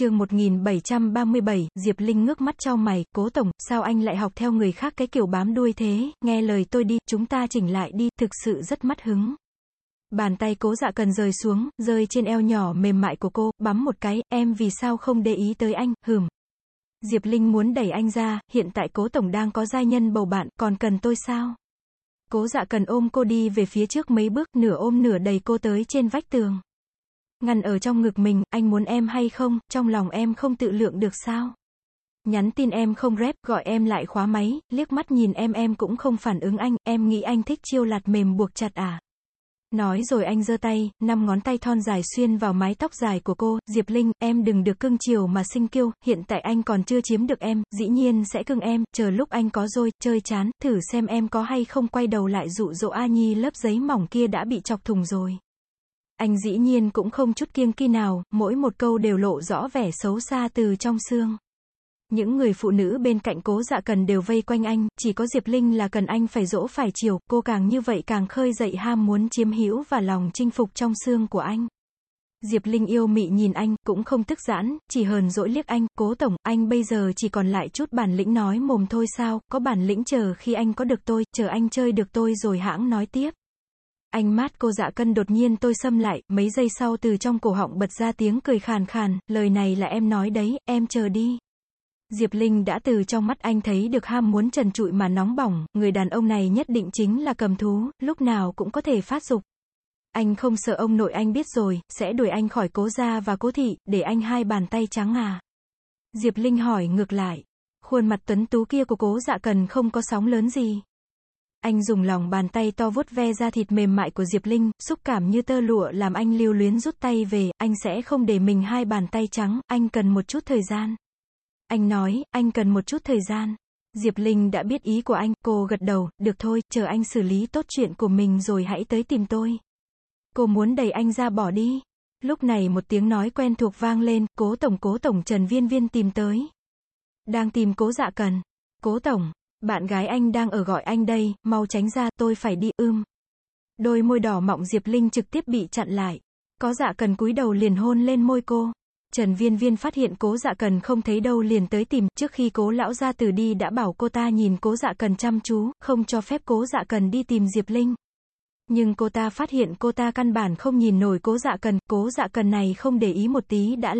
chương 1737, Diệp Linh ngước mắt trao mày, cố tổng, sao anh lại học theo người khác cái kiểu bám đuôi thế, nghe lời tôi đi, chúng ta chỉnh lại đi, thực sự rất mất hứng. Bàn tay cố dạ cần rời xuống, rơi trên eo nhỏ mềm mại của cô, bấm một cái, em vì sao không để ý tới anh, hừm. Diệp Linh muốn đẩy anh ra, hiện tại cố tổng đang có giai nhân bầu bạn, còn cần tôi sao? Cố dạ cần ôm cô đi về phía trước mấy bước, nửa ôm nửa đẩy cô tới trên vách tường. Ngăn ở trong ngực mình, anh muốn em hay không, trong lòng em không tự lượng được sao? Nhắn tin em không rep, gọi em lại khóa máy, liếc mắt nhìn em em cũng không phản ứng anh, em nghĩ anh thích chiêu lạt mềm buộc chặt à? Nói rồi anh giơ tay, năm ngón tay thon dài xuyên vào mái tóc dài của cô, Diệp Linh, em đừng được cưng chiều mà sinh kiêu, hiện tại anh còn chưa chiếm được em, dĩ nhiên sẽ cưng em, chờ lúc anh có rồi, chơi chán, thử xem em có hay không quay đầu lại dụ dỗ A Nhi lớp giấy mỏng kia đã bị chọc thùng rồi. Anh dĩ nhiên cũng không chút kiêng kỳ nào, mỗi một câu đều lộ rõ vẻ xấu xa từ trong xương. Những người phụ nữ bên cạnh cố dạ cần đều vây quanh anh, chỉ có Diệp Linh là cần anh phải dỗ phải chiều, cô càng như vậy càng khơi dậy ham muốn chiếm hữu và lòng chinh phục trong xương của anh. Diệp Linh yêu mị nhìn anh, cũng không tức giãn, chỉ hờn dỗi liếc anh, cố tổng, anh bây giờ chỉ còn lại chút bản lĩnh nói mồm thôi sao, có bản lĩnh chờ khi anh có được tôi, chờ anh chơi được tôi rồi hãng nói tiếp. Anh mát cô dạ cân đột nhiên tôi xâm lại, mấy giây sau từ trong cổ họng bật ra tiếng cười khàn khàn, lời này là em nói đấy, em chờ đi. Diệp Linh đã từ trong mắt anh thấy được ham muốn trần trụi mà nóng bỏng, người đàn ông này nhất định chính là cầm thú, lúc nào cũng có thể phát dục. Anh không sợ ông nội anh biết rồi, sẽ đuổi anh khỏi cố gia và cố thị, để anh hai bàn tay trắng à. Diệp Linh hỏi ngược lại. Khuôn mặt tuấn tú kia của cố dạ cần không có sóng lớn gì. Anh dùng lòng bàn tay to vuốt ve da thịt mềm mại của Diệp Linh, xúc cảm như tơ lụa làm anh lưu luyến rút tay về, anh sẽ không để mình hai bàn tay trắng, anh cần một chút thời gian. Anh nói, anh cần một chút thời gian. Diệp Linh đã biết ý của anh, cô gật đầu, được thôi, chờ anh xử lý tốt chuyện của mình rồi hãy tới tìm tôi. Cô muốn đẩy anh ra bỏ đi. Lúc này một tiếng nói quen thuộc vang lên, cố tổng cố tổng Trần Viên Viên tìm tới. Đang tìm cố dạ cần. Cố tổng, bạn gái anh đang ở gọi anh đây, mau tránh ra, tôi phải đi, ưm. Đôi môi đỏ mọng Diệp Linh trực tiếp bị chặn lại. Có dạ cần cúi đầu liền hôn lên môi cô. Trần Viên Viên phát hiện cố dạ cần không thấy đâu liền tới tìm, trước khi cố lão gia từ đi đã bảo cô ta nhìn cố dạ cần chăm chú, không cho phép cố dạ cần đi tìm Diệp Linh. Nhưng cô ta phát hiện cô ta căn bản không nhìn nổi cố dạ cần, cố dạ cần này không để ý một tí đã